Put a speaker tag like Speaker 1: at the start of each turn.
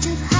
Speaker 1: to hide.